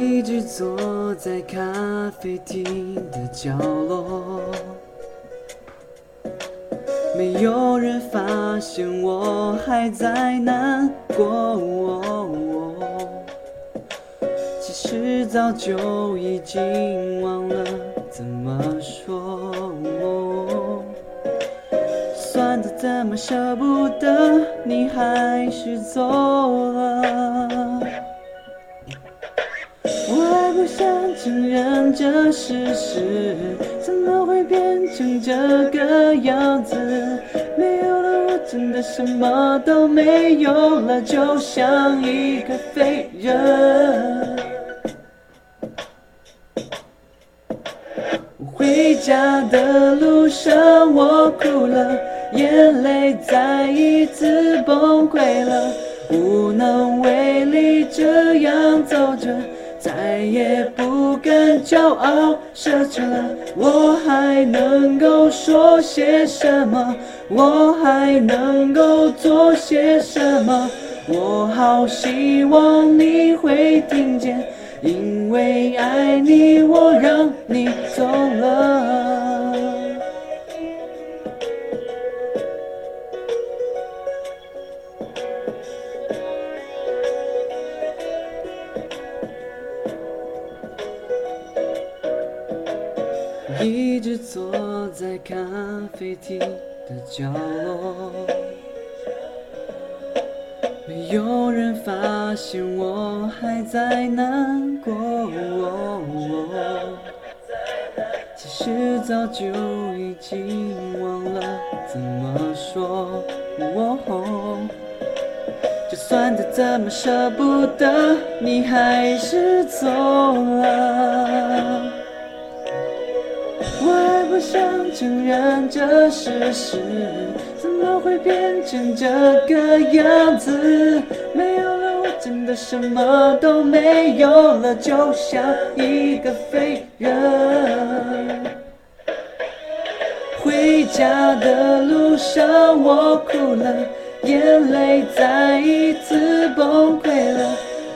一直坐在咖啡厅的角落，没有人发现我还在难过。其实早就已经忘了怎么说，算得怎么舍不得，你还是走了。不想承认这事实，怎么会变成这个样子？没有了我，真的什么都没有了，就像一个废人。回家的路上，我哭了，眼泪再一次崩溃了，无能为力，这样走着，再也不敢骄傲，奢侈了，我还能够说些什么？我还能够做些什么？我好希望你会听见。因为爱你，我让你走了。一直坐在咖啡厅的角落。没有人发现我还在难过，其实早就已经忘了怎么说。就算再怎么舍不得，你还是走了。我想承认这事实。怎么会变成这个样？子？没有了我，真的什么都没有了，就像一个废人。回家的路上，我哭了，眼泪再一次崩溃了，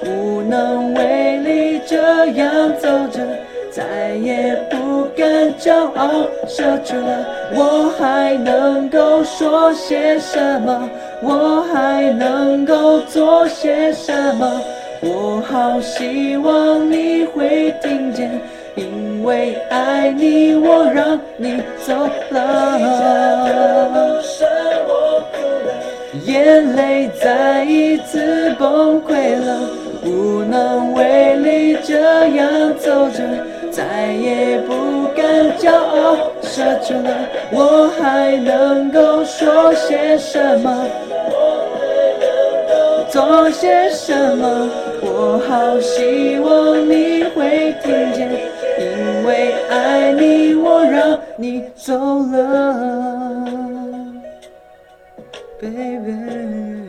无能为力，这样？走着。再也不更骄傲，奢侈了，我还能够说些什么？我还能够做些什么？我好希望你会听见，因为爱你，我让你走了。眼泪再一次崩溃了，无能为力，这样走着，再也不敢骄傲。奢求了，我还能够说些什么？做些什么？我好希望你会听见，因为爱你，我让你走了，baby。